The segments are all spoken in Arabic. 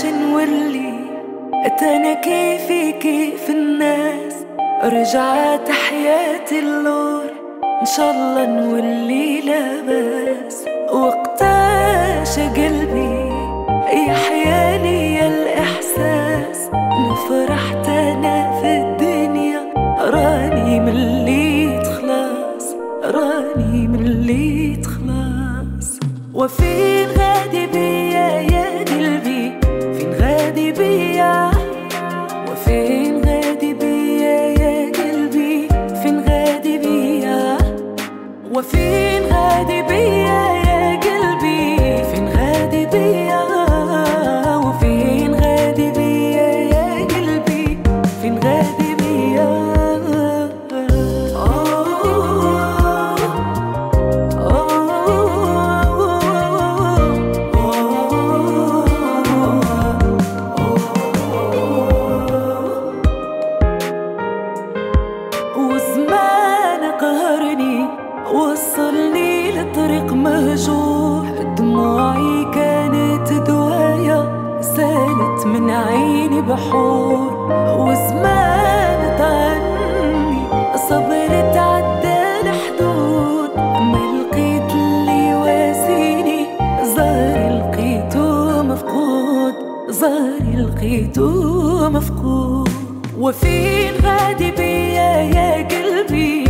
وقتاش نولي أنا كيفي كيف الناس؟ رجعت حياتي اللور. إن شاء الله نولي لاباس. وقتاش قلبي يحيالي يا الإحساس. نفرحت أنا في الدنيا راني مليت خلاص راني مليت خلاص وفين غادي وصلني لطريق مهجور دموعي كانت دوايا سالت من عيني بحور. وزمان طعني صبرت عدى الحدود ما لقيت اللي يواسيني زهري لقيته مفقود. زهري لقيته مفقود. وفين غادي بيا يا قلبي؟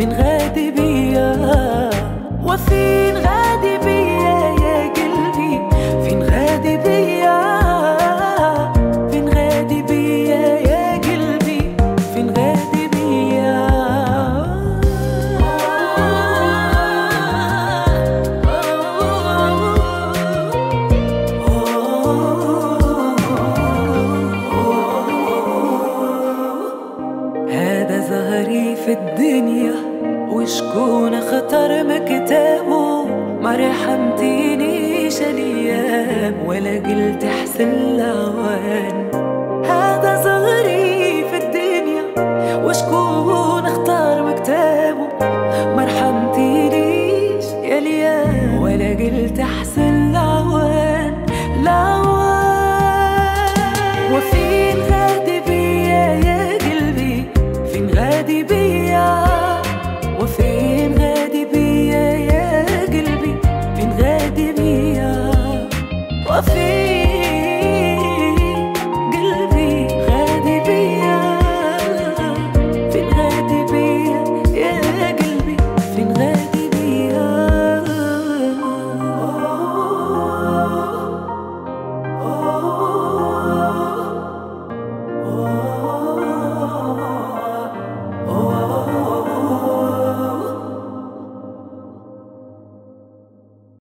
فين غادي بيا؟ وفين غادي بيا يا قلبي؟ فين غادي بيا؟ وشكون خطر مكتابه ما رحمتينيش الأيام ولا قلت احسن لعوان